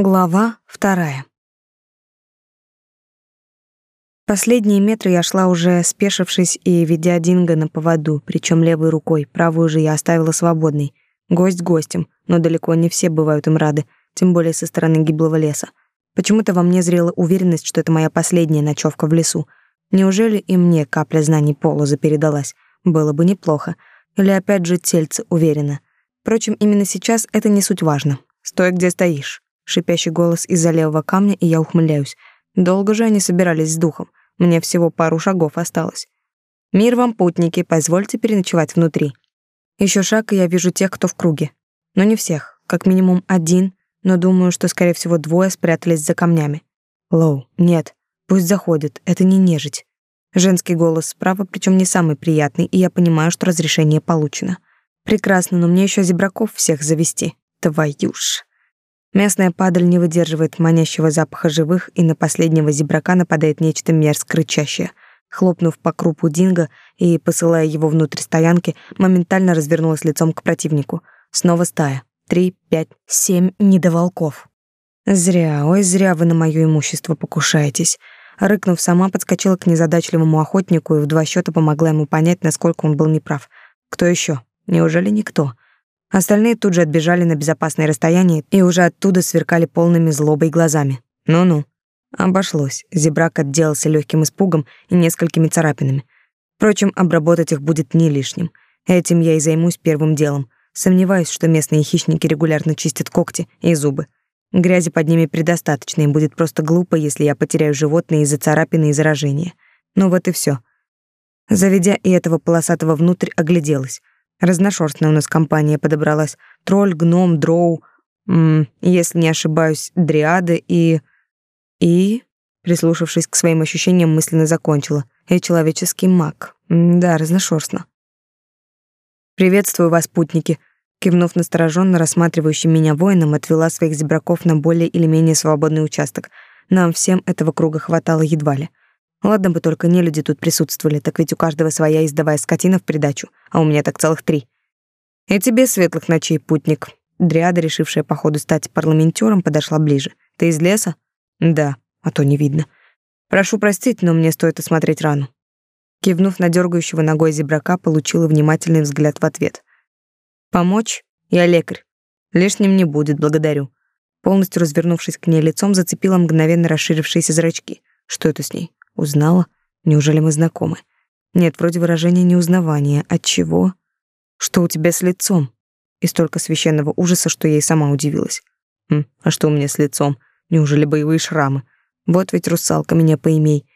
Глава вторая. Последние метры я шла уже спешившись и ведя Динго на поводу, причем левой рукой, правую же я оставила свободной. Гость гостем, но далеко не все бывают им рады, тем более со стороны гиблого леса. Почему-то во мне зрела уверенность, что это моя последняя ночевка в лесу. Неужели и мне капля знаний полоза передалась? Было бы неплохо. Или опять же тельце уверенно. Впрочем, именно сейчас это не суть важно. Стой, где стоишь шипящий голос из-за левого камня, и я ухмыляюсь. Долго же они собирались с духом. Мне всего пару шагов осталось. Мир вам, путники, позвольте переночевать внутри. Еще шаг, и я вижу тех, кто в круге. Но не всех, как минимум один, но думаю, что, скорее всего, двое спрятались за камнями. Лоу, нет, пусть заходят, это не нежить. Женский голос справа, причем не самый приятный, и я понимаю, что разрешение получено. Прекрасно, но мне еще зебраков всех завести. Твою ж. Местная падаль не выдерживает манящего запаха живых, и на последнего зебрака нападает нечто мерзко рычащее. Хлопнув по крупу динго и посылая его внутрь стоянки, моментально развернулась лицом к противнику. Снова стая. Три, пять, семь недоволков. Зря, ой, зря вы на моё имущество покушаетесь. Рыкнув сама, подскочила к незадачливому охотнику и в два счета помогла ему понять, насколько он был неправ. Кто еще? Неужели никто? Остальные тут же отбежали на безопасное расстояние и уже оттуда сверкали полными злобой глазами. Ну-ну. Обошлось. Зебрак отделался легким испугом и несколькими царапинами. Впрочем, обработать их будет не лишним. Этим я и займусь первым делом. Сомневаюсь, что местные хищники регулярно чистят когти и зубы. Грязи под ними предостаточно, и будет просто глупо, если я потеряю животное из-за царапины и заражения. Ну вот и все. Заведя и этого полосатого внутрь, огляделась. Разношерстная у нас компания подобралась. Тролль, гном, дроу, м если не ошибаюсь, дриады и... И, прислушавшись к своим ощущениям, мысленно закончила. И человеческий маг. М да, разношерстно. «Приветствую вас, путники!» Кивнув настороженно рассматривающим меня воинам, отвела своих зебраков на более или менее свободный участок. Нам всем этого круга хватало едва ли. Ладно бы только не люди тут присутствовали, так ведь у каждого своя издавая скотина в придачу, а у меня так целых три. И тебе светлых ночей, путник. Дриада, решившая по ходу стать парламентером, подошла ближе. Ты из леса? Да, а то не видно. Прошу простить, но мне стоит осмотреть рану. Кивнув на дергающего ногой зебрака, получила внимательный взгляд в ответ. Помочь? Я лекарь. Лишним не будет, благодарю. Полностью развернувшись к ней лицом, зацепила мгновенно расширившиеся зрачки. Что это с ней? Узнала? Неужели мы знакомы? Нет, вроде выражения неузнавания. От чего? Что у тебя с лицом? И столько священного ужаса, что я и сама удивилась. Хм, а что у меня с лицом? Неужели боевые шрамы? Вот ведь русалка меня поимей.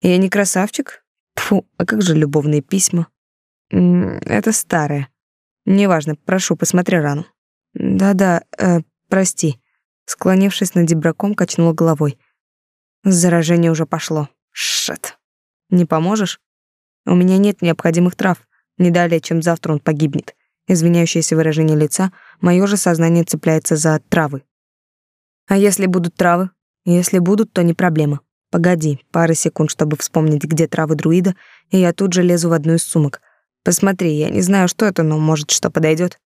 Я не красавчик? Фу, а как же любовные письма? это старое. Неважно, прошу, посмотри рану. Да-да, э, прости. Склонившись над дебраком, качнула головой. Заражение уже пошло. Шет. Не поможешь? У меня нет необходимых трав. Не далее, чем завтра он погибнет. Извиняющееся выражение лица, мое же сознание цепляется за травы. А если будут травы? Если будут, то не проблема. Погоди, пара секунд, чтобы вспомнить, где травы друида, и я тут же лезу в одну из сумок. Посмотри, я не знаю, что это, но может, что подойдет.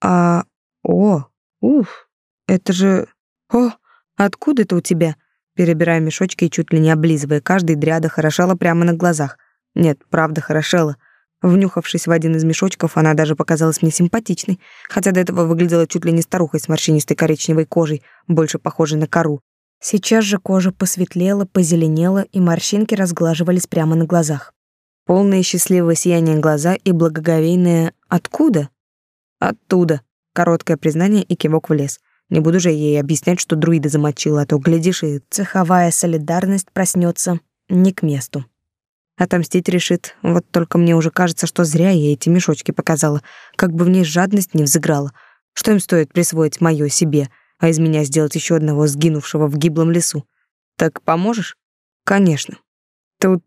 А, о, уф, это же... О, откуда это у тебя? Перебирая мешочки и чуть ли не облизывая каждый, дряда хорошела прямо на глазах. Нет, правда хорошела. Внюхавшись в один из мешочков, она даже показалась мне симпатичной, хотя до этого выглядела чуть ли не старухой с морщинистой коричневой кожей, больше похожей на кору. Сейчас же кожа посветлела, позеленела, и морщинки разглаживались прямо на глазах. Полное счастливого сияния глаза и благоговейное «Откуда?» «Оттуда». Короткое признание и кивок в лес. Не буду же ей объяснять, что друида замочила, а то, глядишь, и цеховая солидарность проснется не к месту. Отомстить решит. Вот только мне уже кажется, что зря я эти мешочки показала, как бы в ней жадность не взыграла. Что им стоит присвоить моё себе, а из меня сделать еще одного сгинувшего в гиблом лесу? Так поможешь? Конечно. Тут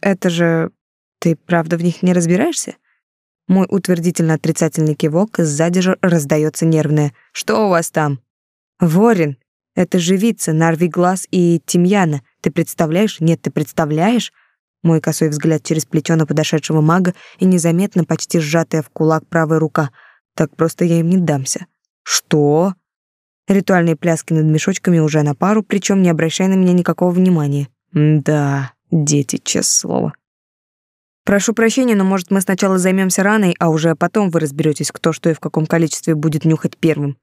это же... Ты правда в них не разбираешься? Мой утвердительно-отрицательный кивок, сзади же раздается нервное. «Что у вас там?» «Ворин, это живица, нарви глаз и тимьяна. Ты представляешь? Нет, ты представляешь?» Мой косой взгляд через плечо на подошедшего мага и незаметно, почти сжатая в кулак правая рука. Так просто я им не дамся. «Что?» Ритуальные пляски над мешочками уже на пару, причем не обращая на меня никакого внимания. Да, дети, честное слово. Прошу прощения, но может мы сначала займемся раной, а уже потом вы разберетесь, кто что и в каком количестве будет нюхать первым.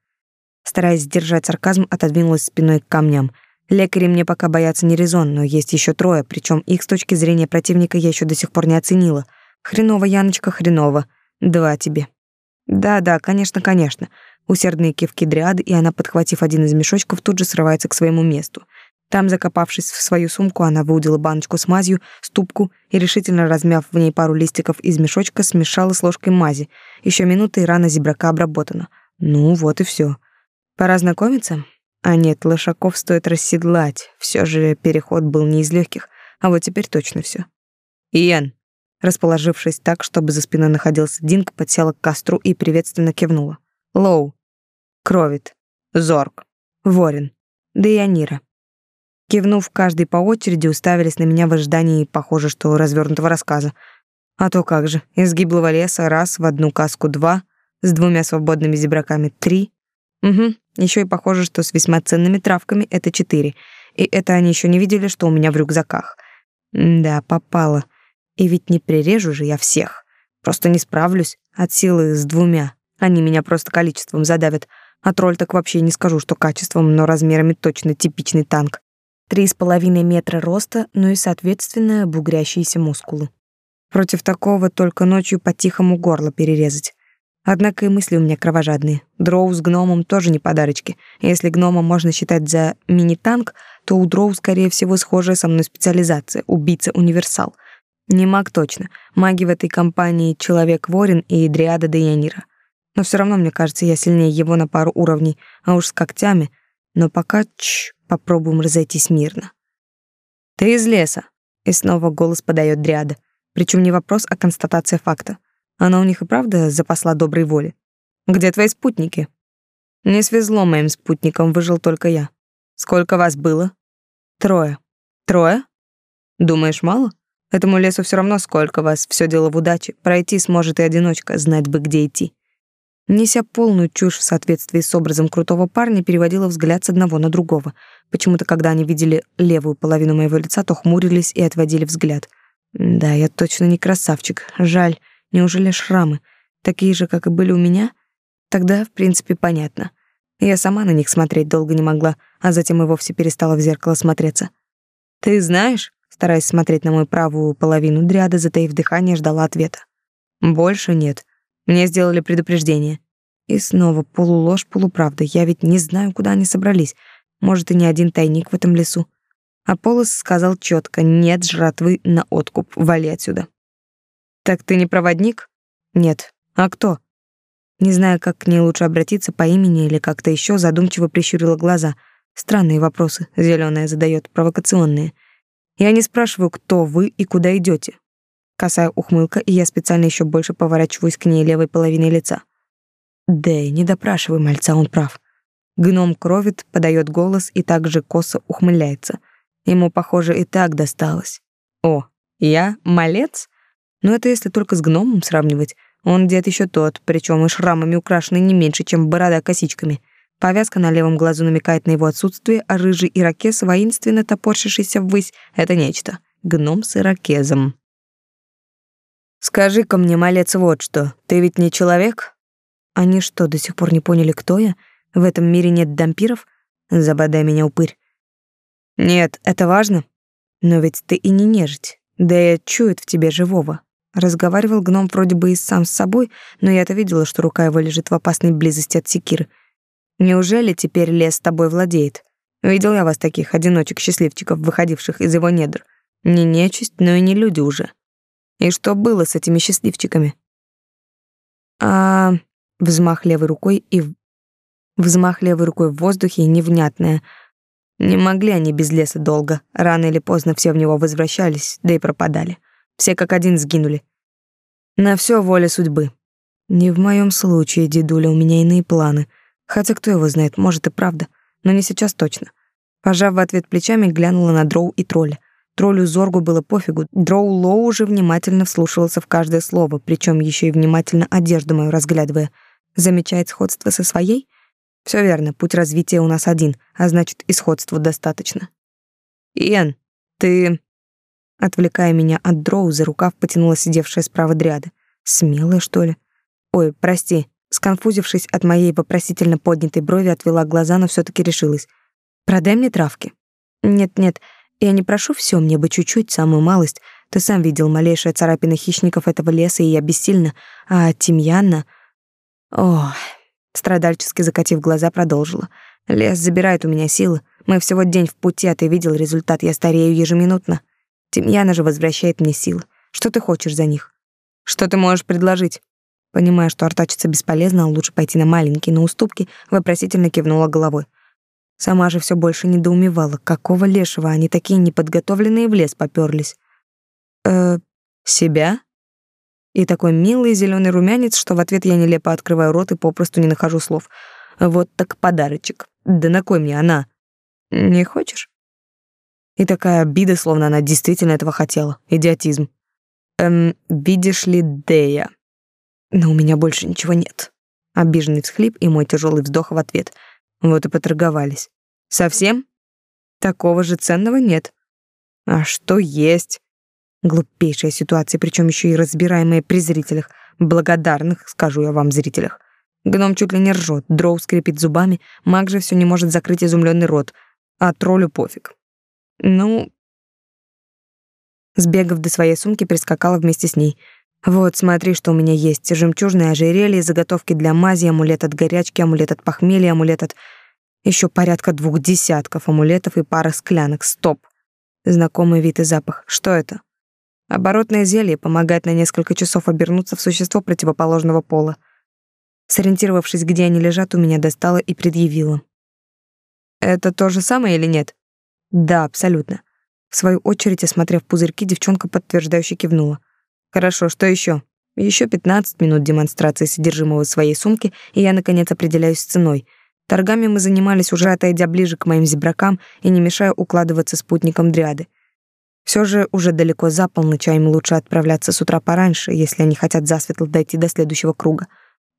Стараясь сдержать сарказм, отодвинулась спиной к камням. Лекари мне пока бояться не резон, но есть еще трое, причем их с точки зрения противника я еще до сих пор не оценила. Хреново, Яночка, хреново. Два тебе. Да-да, конечно, конечно. Усердные кивки дриады, и она, подхватив один из мешочков, тут же срывается к своему месту. Там, закопавшись в свою сумку, она выудила баночку с мазью, ступку и, решительно размяв в ней пару листиков из мешочка, смешала с ложкой мази. Еще минуты, и рана зебрака обработана. Ну, вот и все. Пора знакомиться? А нет, лошаков стоит расседлать. Все же переход был не из легких, а вот теперь точно все. Иен, расположившись так, чтобы за спиной находился Динг, подсела к костру и приветственно кивнула. Лоу, Кровит, Зорг, Ворин, Деянира. Кивнув каждый по очереди, уставились на меня в ожидании, похоже, что развернутого рассказа. А то как же, из гиблого леса раз, в одну каску два, с двумя свободными зебраками три. Угу, еще и похоже, что с весьма ценными травками это четыре. И это они еще не видели, что у меня в рюкзаках. Да, попало. И ведь не прирежу же я всех. Просто не справлюсь от силы с двумя. Они меня просто количеством задавят. А тролль так вообще не скажу, что качеством, но размерами точно типичный танк. Три с половиной метра роста, ну и, соответственно, бугрящиеся мускулы. Против такого только ночью по-тихому горло перерезать. Однако и мысли у меня кровожадные. Дроу с гномом тоже не подарочки. Если гнома можно считать за мини-танк, то у дроу, скорее всего, схожая со мной специализация — убийца-универсал. Не маг точно. Маги в этой компании — Человек-Ворин и Дриада Дейянира. Но все равно, мне кажется, я сильнее его на пару уровней, а уж с когтями. Но пока, чш, попробуем разойтись мирно. «Ты из леса», — и снова голос подает Дриада. Причем не вопрос, а констатация факта. Она у них и правда запасла доброй воли. «Где твои спутники?» «Не свезло моим спутникам, выжил только я. Сколько вас было?» «Трое». «Трое? Думаешь, мало?» Этому лесу все равно сколько вас, все дело в удаче. Пройти сможет и одиночка, знать бы, где идти. Неся полную чушь в соответствии с образом крутого парня, переводила взгляд с одного на другого. Почему-то, когда они видели левую половину моего лица, то хмурились и отводили взгляд. Да, я точно не красавчик. Жаль. Неужели шрамы? Такие же, как и были у меня? Тогда, в принципе, понятно. Я сама на них смотреть долго не могла, а затем и вовсе перестала в зеркало смотреться. «Ты знаешь?» Стараясь смотреть на мою правую половину дряда, затаив дыхание, ждала ответа. «Больше нет. Мне сделали предупреждение. И снова полуложь, полуправда. Я ведь не знаю, куда они собрались. Может, и не один тайник в этом лесу. А Полос сказал четко: «Нет жратвы на откуп. Вали отсюда». «Так ты не проводник?» «Нет. А кто?» Не знаю, как к ней лучше обратиться по имени или как-то еще, задумчиво прищурила глаза. Странные вопросы зеленая задает, провокационные. Я не спрашиваю, кто вы и куда идете. Косая ухмылка, и я специально еще больше поворачиваюсь к ней левой половиной лица. Дэй, не допрашивай мальца, он прав. Гном кровит, подает голос и также косо ухмыляется. Ему, похоже, и так досталось. О, я малец? Но это если только с гномом сравнивать. Он дед еще тот, причем и шрамами украшенный не меньше, чем борода косичками. Повязка на левом глазу намекает на его отсутствие, а рыжий ирокез, воинственно топорщившийся ввысь, — это нечто. Гном с ирокезом. Скажи-ка мне, малец, вот что. Ты ведь не человек? Они что, до сих пор не поняли, кто я? В этом мире нет дампиров? Забодай меня, упырь. Нет, это важно. Но ведь ты и не нежить. Да и чует в тебе живого. Разговаривал гном вроде бы и сам с собой, но я-то видела, что рука его лежит в опасной близости от секиры. Неужели теперь лес тобой владеет? Видел я вас таких одиночек-счастливчиков, выходивших из его недр. Не нечисть, но и не люди уже. И что было с этими счастливчиками? А взмах левой рукой и взмах левой рукой в воздухе невнятное. Не могли они без леса долго. Рано или поздно все в него возвращались, да и пропадали. Все как один сгинули. На все воля судьбы. Не в моем случае, дедуля, у меня иные планы. Хотя кто его знает, может и правда, но не сейчас точно. Пожав в ответ плечами, глянула на Дроу и тролля. Троллю Зоргу было пофигу. Дроу Лоу уже внимательно вслушивался в каждое слово, причем еще и внимательно одежду мою разглядывая. Замечает сходство со своей? Все верно, путь развития у нас один, а значит, исходства достаточно. Иэн, ты... Отвлекая меня от дроу, за рукав потянула сидевшая справа дряда. Смелая, что ли? Ой, прости. Сконфузившись от моей вопросительно поднятой брови, отвела глаза, но все таки решилась. Продай мне травки. Нет-нет, я не прошу все, мне бы чуть-чуть, самую малость. Ты сам видел малейшая царапина хищников этого леса, и я бессильна. А тимьяна... Ох... Страдальчески закатив глаза, продолжила. Лес забирает у меня силы. Мы всего день в пути, а ты видел результат, я старею ежеминутно. Тимьяна же возвращает мне силы. Что ты хочешь за них? Что ты можешь предложить? Понимая, что артачиться бесполезно, а лучше пойти на маленькие, на уступки, вопросительно кивнула головой. Сама же все больше недоумевала, какого лешего они такие неподготовленные в лес попёрлись. Э, себя? И такой милый зеленый румянец, что в ответ я нелепо открываю рот и попросту не нахожу слов. Вот так подарочек. Да на кой мне она? Не хочешь? И такая обида, словно она действительно этого хотела. Идиотизм. Эм, видишь ли, Дея? Но у меня больше ничего нет. Обиженный всхлип и мой тяжелый вздох в ответ. Вот и поторговались. Совсем? Такого же ценного нет. А что есть? Глупейшая ситуация, причем еще и разбираемая при зрителях. Благодарных, скажу я вам, зрителях. Гном чуть ли не ржет, дроу скрипит зубами, маг же все не может закрыть изумленный рот, а троллю пофиг. Ну... Сбегав до своей сумки, прискакала вместе с ней. Вот, смотри, что у меня есть. Жемчужное ожерелье, заготовки для мази, амулет от горячки, амулет от похмелья, амулет от... Еще порядка двух десятков амулетов и пара склянок. Стоп. Знакомый вид и запах. Что это? Оборотное зелье помогает на несколько часов обернуться в существо противоположного пола. Сориентировавшись, где они лежат, у меня достала и предъявила. «Это то же самое или нет?» «Да, абсолютно». В свою очередь, осмотрев пузырьки, девчонка подтверждающе кивнула. «Хорошо, что еще? Еще 15 минут демонстрации содержимого своей сумки, и я, наконец, определяюсь с ценой. Торгами мы занимались, уже отойдя ближе к моим зебракам и не мешая укладываться спутником дриады. Все же уже далеко за полночь, а им лучше отправляться с утра пораньше, если они хотят засветло дойти до следующего круга.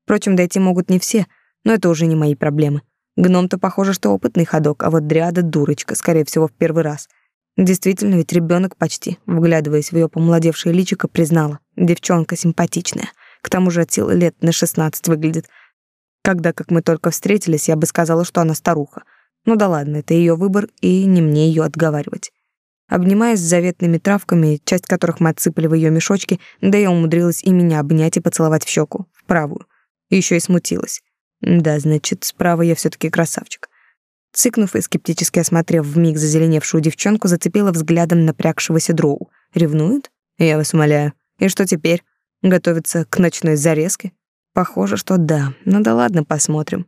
Впрочем, дойти могут не все, но это уже не мои проблемы. Гном-то похоже, что опытный ходок, а вот Дриада дурочка, скорее всего, в первый раз. Действительно, ведь ребенок почти, вглядываясь в ее помолодевшее личико, признала. Девчонка симпатичная. К тому же от силы лет на шестнадцать выглядит. Когда, как мы только встретились, я бы сказала, что она старуха. Ну да ладно, это ее выбор, и не мне ее отговаривать. Обнимаясь с заветными травками, часть которых мы отсыпали в ее мешочки, да я умудрилась и меня обнять и поцеловать в щеку, в правую. Еще и смутилась. Да, значит, справа я все таки красавчик. Цыкнув и скептически осмотрев вмиг зазеленевшую девчонку, зацепила взглядом напрягшегося дроу. Ревнует? Я вас умоляю. И что теперь? Готовится к ночной зарезке? Похоже, что да. Ну да ладно, посмотрим.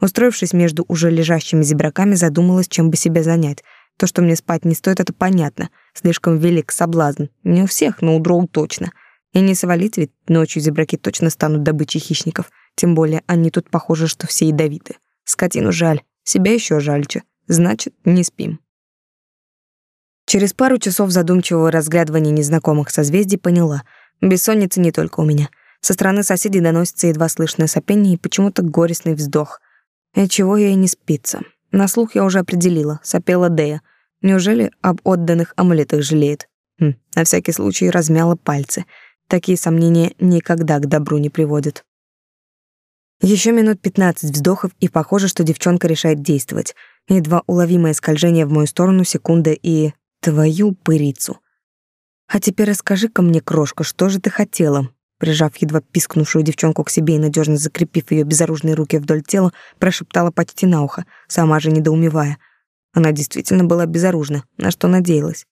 Устроившись между уже лежащими зебраками, задумалась, чем бы себя занять — то, что мне спать не стоит, это понятно. Слишком велик соблазн. Не у всех, но у дроу точно. И не свалить, ведь ночью зебраки точно станут добычей хищников. Тем более они тут похожи, что все ядовиты. Скотину жаль, себя еще жальче. Значит, не спим. Через пару часов задумчивого разглядывания незнакомых созвездий поняла. Бессонница не только у меня. Со стороны соседей доносится едва слышное сопение и почему-то горестный вздох. И чего ей не спится. На слух я уже определила, сопела Дея. Неужели об отданных амулетах жалеет? Хм, на всякий случай размяла пальцы. Такие сомнения никогда к добру не приводят. Еще минут пятнадцать вздохов, и похоже, что девчонка решает действовать. Едва уловимое скольжение в мою сторону, секунда и... Твою пырицу. А теперь расскажи-ка мне, крошка, что же ты хотела? Прижав едва пискнувшую девчонку к себе и надежно закрепив ее безоружные руки вдоль тела, прошептала почти на ухо, сама же недоумевая. Она действительно была безоружна, на что надеялась.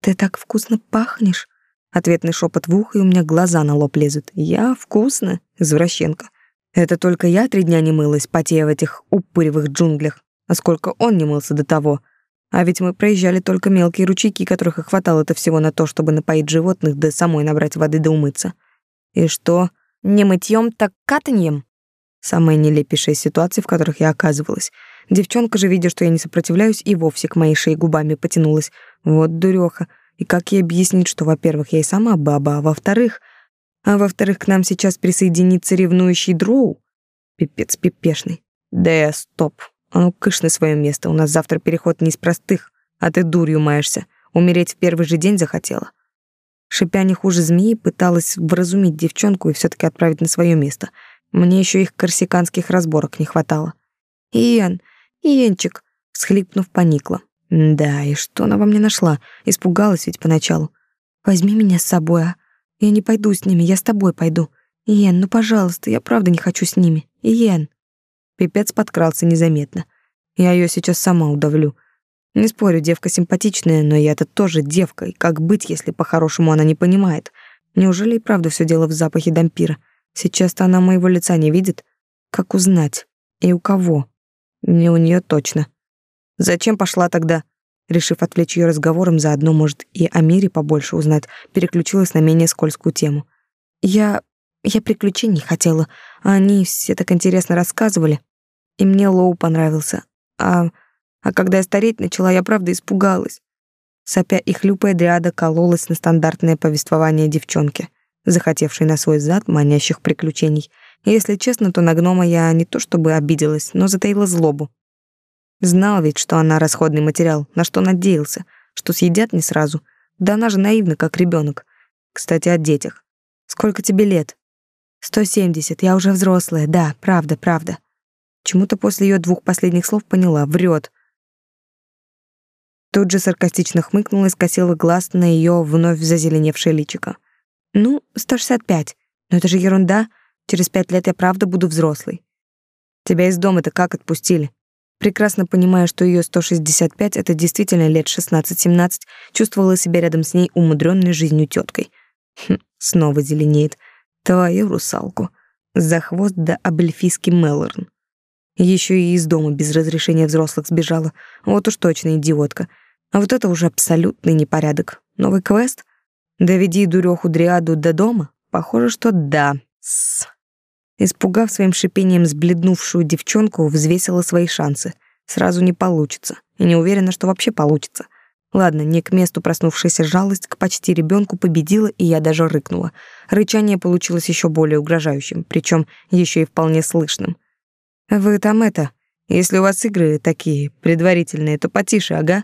«Ты так вкусно пахнешь!» Ответный шепот в ухо, и у меня глаза на лоб лезут. «Я вкусно, извращенка. Это только я три дня не мылась, потея в этих упыревых джунглях. А сколько он не мылся до того. А ведь мы проезжали только мелкие ручейки, которых и хватало-то всего на то, чтобы напоить животных, да самой набрать воды да умыться. И что? Не мытьем, так катаньем? Самая нелепейшая ситуация, в которых я оказывалась. Девчонка же, видя, что я не сопротивляюсь, и вовсе к моей шее губами потянулась. Вот дуреха. И как ей объяснить, что, во-первых, я и сама баба, а во-вторых... А во-вторых, к нам сейчас присоединится ревнующий дроу? Пипец пипешный. Да, стоп. А ну кыш на свое место. У нас завтра переход не из простых, а ты дурью маешься. Умереть в первый же день захотела. Шипя не хуже змеи, пыталась вразумить девчонку и все таки отправить на свое место. Мне еще их корсиканских разборок не хватало. «Иэн, Иенчик!» — всхлипнув, поникла. Да, и что она во мне нашла? Испугалась ведь поначалу. Возьми меня с собой, а? Я не пойду с ними, я с тобой пойду. Иен, ну, пожалуйста, я правда не хочу с ними. Иен. Пипец подкрался незаметно. Я ее сейчас сама удавлю. Не спорю, девка симпатичная, но я-то тоже девка, и как быть, если по-хорошему она не понимает? Неужели и правда все дело в запахе дампира? Сейчас-то она моего лица не видит. Как узнать? И у кого? Не у нее точно. Зачем пошла тогда? Решив отвлечь ее разговором, заодно, может, и о мире побольше узнать, переключилась на менее скользкую тему. Я... я приключений хотела, они все так интересно рассказывали. И мне Лоу понравился. А... а когда я стареть начала, я правда испугалась. Сопя и хлюпая, Дриада кололась на стандартное повествование девчонки, захотевшей на свой зад манящих приключений. И если честно, то на гнома я не то чтобы обиделась, но затаила злобу. Знал ведь, что она расходный материал, на что надеялся, что съедят не сразу. Да она же наивна, как ребенок. Кстати, о детях. Сколько тебе лет? Сто семьдесят. Я уже взрослая. Да, правда, правда. Чему-то после ее двух последних слов поняла, врет. Тут же саркастично хмыкнула и скосила глаз на ее вновь зазеленевшее личико. Ну, сто шестьдесят пять. Но это же ерунда. Через пять лет я правда буду взрослой. Тебя из дома-то как отпустили? Прекрасно понимая, что ее 165 — это действительно лет 16-17, чувствовала себя рядом с ней умудренной жизнью теткой. Хм, снова зеленеет. Твою русалку. За хвост да обельфийский Мелорн. Еще и из дома без разрешения взрослых сбежала. Вот уж точно идиотка. А вот это уже абсолютный непорядок. Новый квест? Доведи дуреху Дриаду до дома? Похоже, что да. С. Испугав своим шипением сбледнувшую девчонку, взвесила свои шансы. Сразу не получится. И не уверена, что вообще получится. Ладно, не к месту проснувшаяся жалость к почти ребенку победила, и я даже рыкнула. Рычание получилось еще более угрожающим, причем еще и вполне слышным. «Вы там это, если у вас игры такие предварительные, то потише, ага?»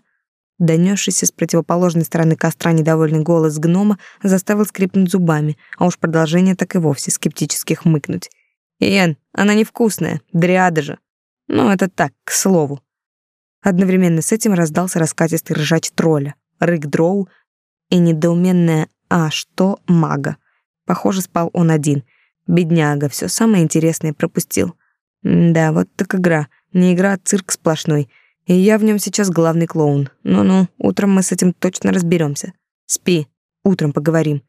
Донесшийся с противоположной стороны костра недовольный голос гнома заставил скрипнуть зубами, а уж продолжение так и вовсе скептически хмыкнуть. Иэн, она невкусная, дриада же. Ну, это так, к слову. Одновременно с этим раздался раскатистый ржач тролля, рык дроу и недоуменная «А что мага?». Похоже, спал он один. Бедняга, все самое интересное пропустил. Да, вот так игра. Не игра, а цирк сплошной. И я в нем сейчас главный клоун. Ну-ну, утром мы с этим точно разберемся. Спи, утром поговорим.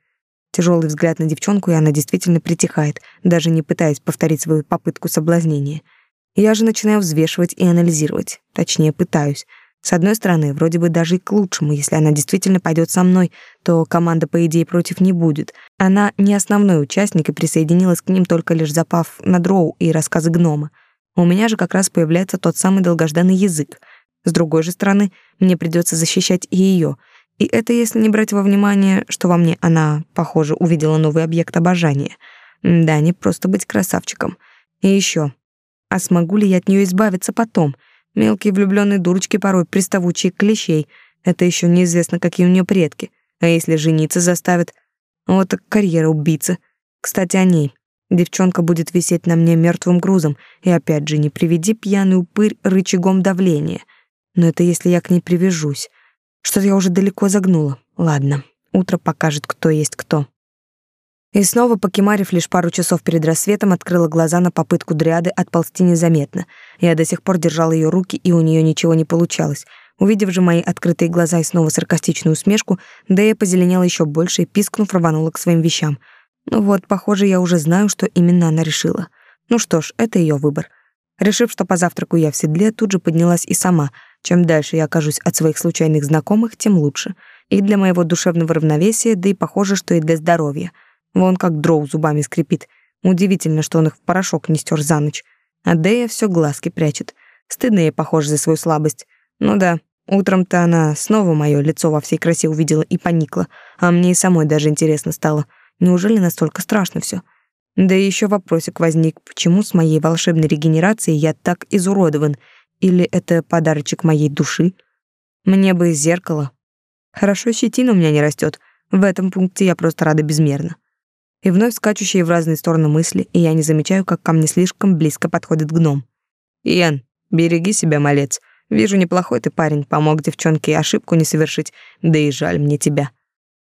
Тяжелый взгляд на девчонку, и она действительно притихает, даже не пытаясь повторить свою попытку соблазнения. Я же начинаю взвешивать и анализировать. Точнее, пытаюсь. С одной стороны, вроде бы даже и к лучшему, если она действительно пойдет со мной, то команда, по идее, против не будет. Она не основной участник и присоединилась к ним только лишь запав на дроу и рассказы гнома. У меня же как раз появляется тот самый долгожданный язык. С другой же стороны, мне придется защищать и ее — и это если не брать во внимание, что во мне она, похоже, увидела новый объект обожания. Да, не просто быть красавчиком. И еще, а смогу ли я от нее избавиться потом? Мелкие влюбленные дурочки порой приставучие клещей. Это еще неизвестно, какие у нее предки. А если жениться заставят? Вот так карьера убийцы. Кстати, о ней. Девчонка будет висеть на мне мертвым грузом, и опять же, не приведи пьяный упырь рычагом давления. Но это если я к ней привяжусь. Что-то я уже далеко загнула. Ладно, утро покажет, кто есть кто. И снова, покемарив лишь пару часов перед рассветом, открыла глаза на попытку Дриады отползти незаметно. Я до сих пор держала ее руки, и у нее ничего не получалось. Увидев же мои открытые глаза и снова саркастичную усмешку, Дэя позеленела еще больше и, пискнув, рванула к своим вещам. Ну вот, похоже, я уже знаю, что именно она решила. Ну что ж, это ее выбор. Решив, что позавтраку я в седле, тут же поднялась и сама — чем дальше я окажусь от своих случайных знакомых, тем лучше. И для моего душевного равновесия, да и похоже, что и для здоровья. Вон как дроу зубами скрипит. Удивительно, что он их в порошок не стер за ночь. А Дэя все глазки прячет. Стыдно ей, похоже, за свою слабость. Ну да, утром-то она снова мое лицо во всей красе увидела и поникла, а мне и самой даже интересно стало. Неужели настолько страшно все? Да и еще вопросик возник, почему с моей волшебной регенерацией я так изуродован? Или это подарочек моей души? Мне бы зеркало. Хорошо, щетина у меня не растет. В этом пункте я просто рада безмерно. И вновь скачущие в разные стороны мысли, и я не замечаю, как ко мне слишком близко подходит гном. «Иэн, береги себя, малец. Вижу, неплохой ты парень, помог девчонке ошибку не совершить, да и жаль мне тебя».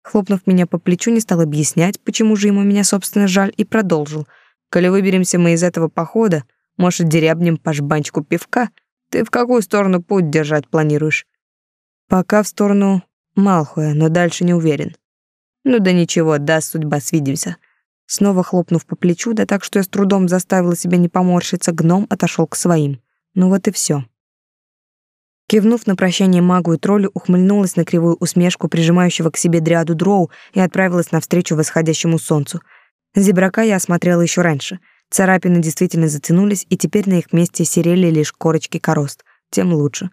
Хлопнув меня по плечу, не стал объяснять, почему же ему меня, собственно, жаль, и продолжил. «Коли выберемся мы из этого похода, может, дерябнем по жбанчику пивка? Ты в какую сторону путь держать планируешь?» «Пока в сторону Малхуя, но дальше не уверен». «Ну да ничего, даст судьба, свидимся». Снова хлопнув по плечу, да так, что я с трудом заставила себя не поморщиться, гном отошел к своим. Ну вот и все. Кивнув на прощание магу и троллю, ухмыльнулась на кривую усмешку прижимающего к себе дряду дроу и отправилась навстречу восходящему солнцу. Зебрака я осмотрела еще раньше. Царапины действительно затянулись, и теперь на их месте серели лишь корочки корост. Тем лучше.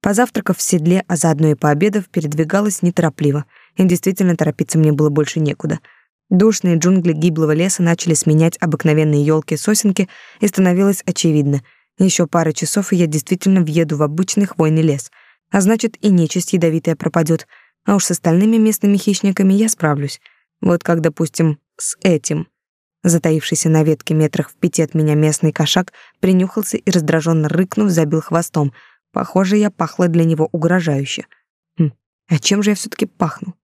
Позавтракав в седле, а заодно и пообедав, передвигалась неторопливо. И действительно торопиться мне было больше некуда — Душные джунгли гиблого леса начали сменять обыкновенные елки и сосенки, и становилось очевидно. Еще пара часов, и я действительно въеду в обычный хвойный лес. А значит, и нечисть ядовитая пропадет. А уж с остальными местными хищниками я справлюсь. Вот как, допустим, с этим. Затаившийся на ветке метрах в пяти от меня местный кошак принюхался и, раздраженно рыкнув, забил хвостом. Похоже, я пахла для него угрожающе. Хм, а чем же я все таки пахну?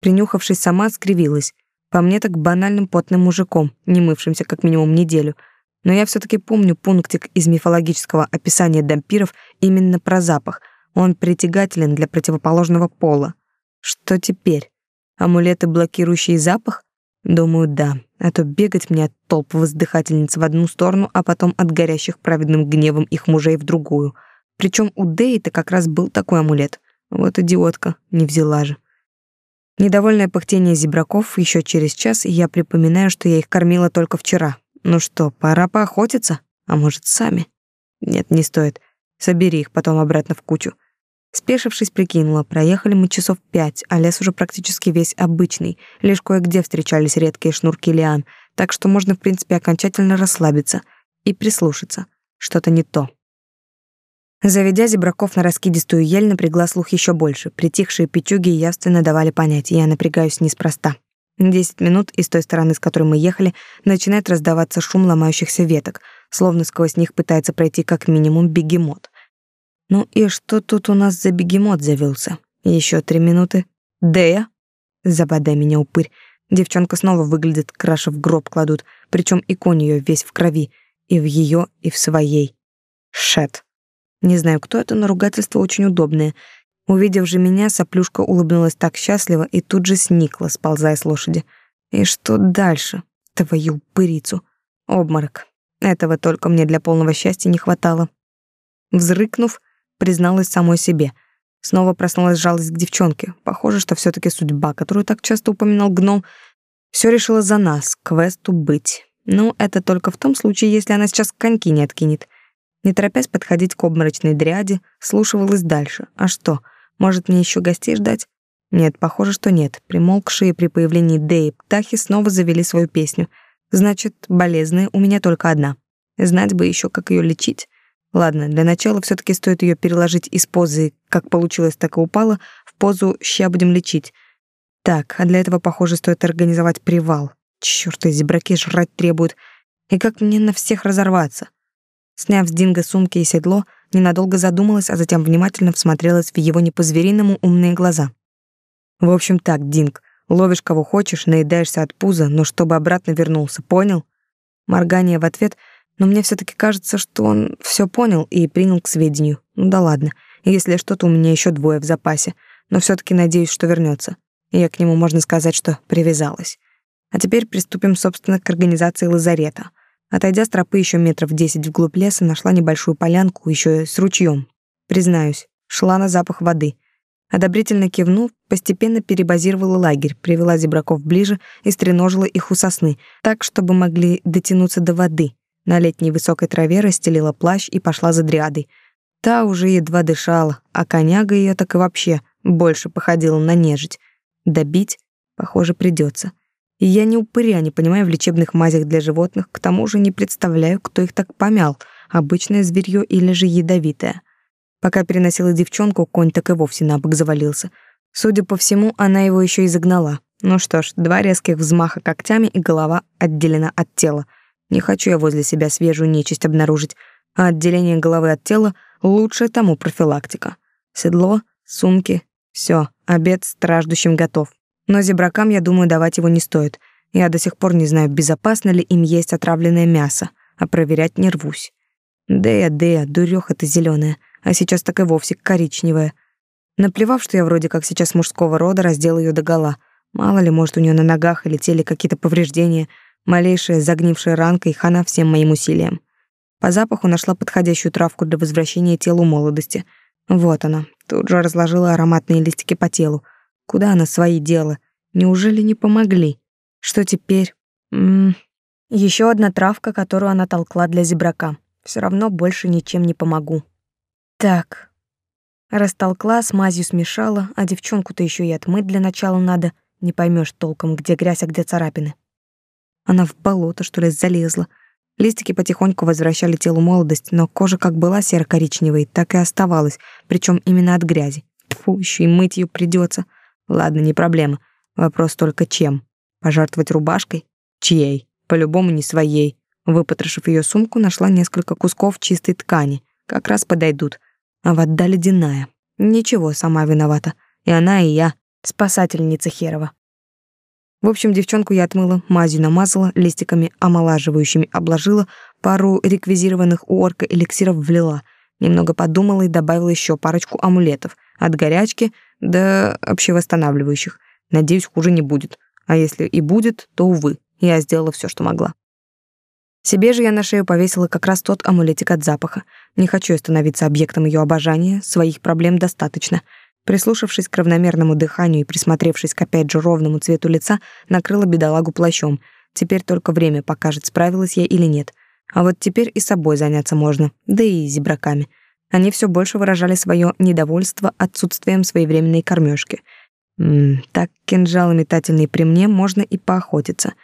Принюхавшись сама, скривилась. По мне так банальным потным мужиком, не мывшимся как минимум неделю. Но я все таки помню пунктик из мифологического описания дампиров именно про запах. Он притягателен для противоположного пола. Что теперь? Амулеты, блокирующие запах? Думаю, да. А то бегать мне от толп воздыхательниц в одну сторону, а потом от горящих праведным гневом их мужей в другую. Причем у Дэи-то как раз был такой амулет. Вот идиотка, не взяла же. Недовольное пыхтение зебраков еще через час, и я припоминаю, что я их кормила только вчера. Ну что, пора поохотиться? А может, сами? Нет, не стоит. Собери их потом обратно в кучу. Спешившись, прикинула, проехали мы часов пять, а лес уже практически весь обычный, лишь кое-где встречались редкие шнурки лиан, так что можно, в принципе, окончательно расслабиться и прислушаться. Что-то не то. Заведя зебраков на раскидистую ель, напрягла слух еще больше. Притихшие печуги явственно давали понять, я напрягаюсь неспроста. Десять минут, и с той стороны, с которой мы ехали, начинает раздаваться шум ломающихся веток, словно сквозь них пытается пройти как минимум бегемот. Ну и что тут у нас за бегемот завелся? Еще три минуты. Дея? Забодай меня, упырь. Девчонка снова выглядит, краши в гроб кладут, причем и конь ее весь в крови, и в ее, и в своей. Шет. Не знаю, кто это, но ругательство очень удобное. Увидев же меня, соплюшка улыбнулась так счастливо и тут же сникла, сползая с лошади. И что дальше? Твою пырицу. Обморок. Этого только мне для полного счастья не хватало. Взрыкнув, призналась самой себе. Снова проснулась жалость к девчонке. Похоже, что все таки судьба, которую так часто упоминал гном, все решила за нас, квесту быть. Ну, это только в том случае, если она сейчас коньки не откинет. Не торопясь подходить к обморочной дряде, слушалась дальше. А что, может мне еще гостей ждать? Нет, похоже, что нет. Примолкшие при появлении Дэи птахи снова завели свою песню. Значит, болезная у меня только одна. Знать бы еще, как ее лечить. Ладно, для начала все таки стоит ее переложить из позы «как получилось, так и упало» в позу «ща будем лечить». Так, а для этого, похоже, стоит организовать привал. Чёрт, эти браки жрать требуют. И как мне на всех разорваться? Сняв с Динго сумки и седло, ненадолго задумалась, а затем внимательно всмотрелась в его не по-звериному умные глаза. «В общем так, Динг, ловишь кого хочешь, наедаешься от пуза, но чтобы обратно вернулся, понял?» Моргание в ответ, но мне все таки кажется, что он все понял и принял к сведению. Ну да ладно, если что-то у меня еще двое в запасе, но все таки надеюсь, что вернется. Я к нему, можно сказать, что привязалась. А теперь приступим, собственно, к организации лазарета — Отойдя с тропы еще метров десять вглубь леса, нашла небольшую полянку, еще с ручьем. Признаюсь, шла на запах воды. Одобрительно кивнув, постепенно перебазировала лагерь, привела зебраков ближе и стреножила их у сосны, так, чтобы могли дотянуться до воды. На летней высокой траве расстелила плащ и пошла за дриадой. Та уже едва дышала, а коняга ее так и вообще больше походила на нежить. Добить, похоже, придется. И я не упыря, не понимаю в лечебных мазях для животных, к тому же не представляю, кто их так помял, обычное зверье или же ядовитое. Пока переносила девчонку, конь так и вовсе на бок завалился. Судя по всему, она его еще и загнала. Ну что ж, два резких взмаха когтями, и голова отделена от тела. Не хочу я возле себя свежую нечисть обнаружить, а отделение головы от тела — лучшая тому профилактика. Седло, сумки, все, обед страждущим готов. Но зебракам, я думаю, давать его не стоит. Я до сих пор не знаю, безопасно ли им есть отравленное мясо, а проверять не рвусь. Дея, Дея, дурёха ты зелёная, а сейчас так и вовсе коричневая. Наплевав, что я вроде как сейчас мужского рода, раздел её догола. Мало ли, может, у неё на ногах или теле какие-то повреждения, малейшая загнившая ранка и хана всем моим усилиям. По запаху нашла подходящую травку для возвращения телу молодости. Вот она. Тут же разложила ароматные листики по телу. Куда она свои дела? Неужели не помогли? Что теперь? М Еще одна травка, которую она толкла для зебрака. Все равно больше ничем не помогу. Так. Растолкла, с мазью смешала, а девчонку-то еще и отмыть для начала надо. Не поймешь толком, где грязь, а где царапины. Она в болото, что ли, залезла. Листики потихоньку возвращали телу молодость, но кожа как была серо-коричневой, так и оставалась, причем именно от грязи. Фу, еще и мыть ее придется. Ладно, не проблема. Вопрос только чем? Пожертвовать рубашкой? Чьей? По-любому не своей. Выпотрошив ее сумку, нашла несколько кусков чистой ткани. Как раз подойдут. А вода ледяная. Ничего, сама виновата. И она, и я. Спасательница Херова. В общем, девчонку я отмыла, мазью намазала, листиками омолаживающими обложила, пару реквизированных у орка эликсиров влила. Немного подумала и добавила еще парочку амулетов. От горячки до общевосстанавливающих. Надеюсь, хуже не будет. А если и будет, то, увы, я сделала все, что могла. Себе же я на шею повесила как раз тот амулетик от запаха. Не хочу становиться объектом ее обожания, своих проблем достаточно. Прислушавшись к равномерному дыханию и присмотревшись к опять же ровному цвету лица, накрыла бедолагу плащом. Теперь только время покажет, справилась я или нет. А вот теперь и собой заняться можно, да и зебраками. Они все больше выражали свое недовольство отсутствием своевременной кормежки. Ммм, так кинжалы метательные при мне можно и поохотиться —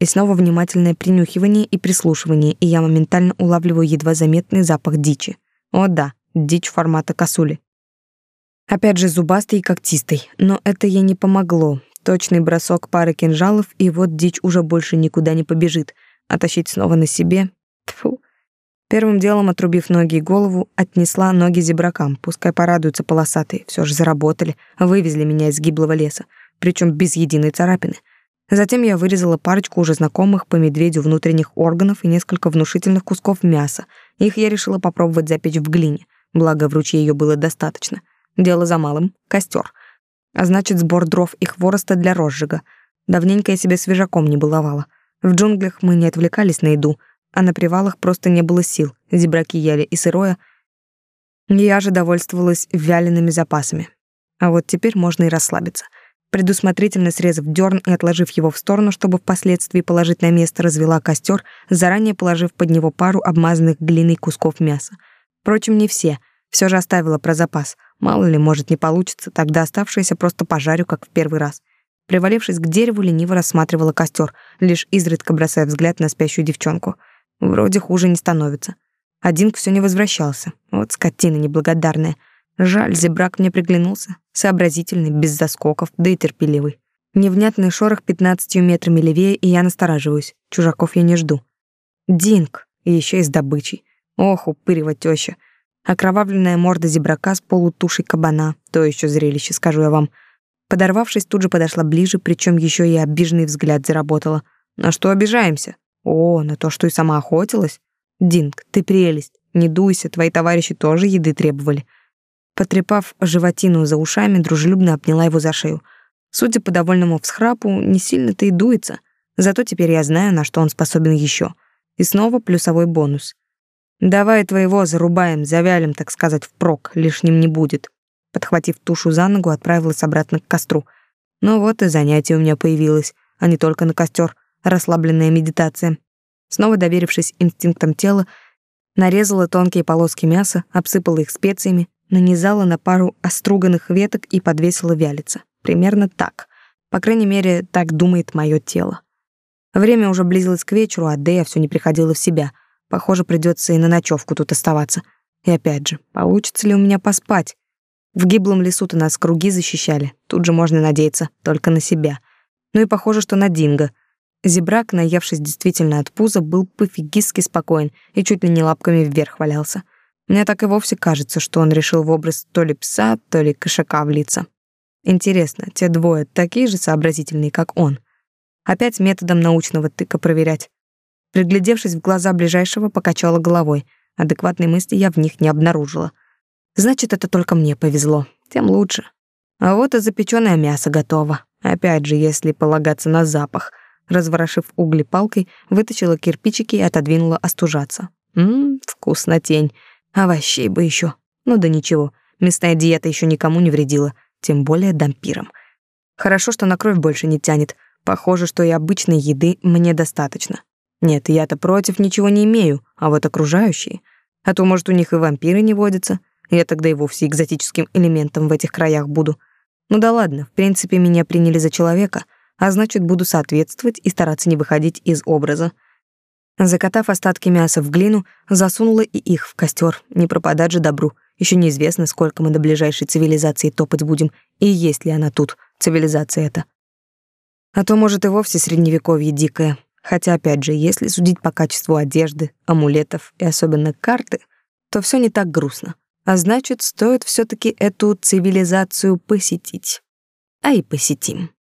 и снова внимательное принюхивание и прислушивание, и я моментально улавливаю едва заметный запах дичи. О да, дичь формата косули. Опять же зубастый и когтистый, но это ей не помогло. Точный бросок пары кинжалов, и вот дичь уже больше никуда не побежит. А тащить снова на себе... Тьфу. Первым делом, отрубив ноги и голову, отнесла ноги зебракам. Пускай порадуются полосатые, все же заработали, вывезли меня из гиблого леса, причем без единой царапины. Затем я вырезала парочку уже знакомых по медведю внутренних органов и несколько внушительных кусков мяса. Их я решила попробовать запечь в глине, благо в ручье ее было достаточно. Дело за малым — костер. А значит, сбор дров и хвороста для розжига. Давненько я себя свежаком не баловала. В джунглях мы не отвлекались на еду, а на привалах просто не было сил. Зебраки ели и сырое. Я же довольствовалась вялеными запасами. А вот теперь можно и расслабиться — предусмотрительно срезав дерн и отложив его в сторону, чтобы впоследствии положить на место, развела костер, заранее положив под него пару обмазанных глиной кусков мяса. Впрочем, не все. Все же оставила про запас. Мало ли, может, не получится, тогда оставшееся просто пожарю, как в первый раз. Привалившись к дереву, лениво рассматривала костер, лишь изредка бросая взгляд на спящую девчонку. Вроде хуже не становится. Один все не возвращался. Вот скотина неблагодарная. Жаль, зебрак мне приглянулся. Сообразительный, без заскоков, да и терпеливый. Невнятный шорох пятнадцатью метрами левее, и я настораживаюсь. Чужаков я не жду. Динг, и еще и с добычей. Ох, упырева теща. Окровавленная морда зебрака с полутушей кабана. То еще зрелище, скажу я вам. Подорвавшись, тут же подошла ближе, причем еще и обиженный взгляд заработала. На что обижаемся? О, на то, что и сама охотилась? Динг, ты прелесть. Не дуйся, твои товарищи тоже еды требовали. Потрепав животину за ушами, дружелюбно обняла его за шею. Судя по довольному всхрапу, не сильно-то и дуется. Зато теперь я знаю, на что он способен еще. И снова плюсовой бонус. «Давай твоего зарубаем, завялим, так сказать, впрок, лишним не будет». Подхватив тушу за ногу, отправилась обратно к костру. Ну вот и занятие у меня появилось, а не только на костер, расслабленная медитация. Снова доверившись инстинктам тела, нарезала тонкие полоски мяса, обсыпала их специями, нанизала на пару оструганных веток и подвесила вялиться. Примерно так. По крайней мере, так думает мое тело. Время уже близилось к вечеру, а Дэя все не приходила в себя. Похоже, придется и на ночевку тут оставаться. И опять же, получится ли у меня поспать? В гиблом лесу-то нас круги защищали. Тут же можно надеяться только на себя. Ну и похоже, что на Динго. Зебрак, наевшись действительно от пуза, был пофигистски спокоен и чуть ли не лапками вверх валялся. Мне так и вовсе кажется, что он решил в образ то ли пса, то ли кошака влиться. Интересно, те двое такие же сообразительные, как он? Опять методом научного тыка проверять. Приглядевшись в глаза ближайшего, покачала головой. Адекватной мысли я в них не обнаружила. Значит, это только мне повезло. Тем лучше. А вот и запечённое мясо готово. Опять же, если полагаться на запах. Разворошив угли палкой, вытащила кирпичики и отодвинула остужаться. Ммм, вкуснотень. Овощей бы ещё. Ну да ничего, мясная диета ещё никому не вредила, тем более дампирам. Хорошо, что на кровь больше не тянет. Похоже, что и обычной еды мне достаточно. Нет, я-то против ничего не имею, а вот окружающие. А то, может, у них и вампиры не водятся. Я тогда и вовсе экзотическим элементом в этих краях буду. Ну да ладно, в принципе, меня приняли за человека, а значит, буду соответствовать и стараться не выходить из образа. Закатав остатки мяса в глину, засунула и их в костер. Не пропадать же добру. Еще неизвестно, сколько мы до ближайшей цивилизации топать будем, и есть ли она тут, цивилизация эта. А то, может, и вовсе средневековье дикое. Хотя, опять же, если судить по качеству одежды, амулетов и особенно карты, то все не так грустно. А значит, стоит все таки эту цивилизацию посетить. А и посетим.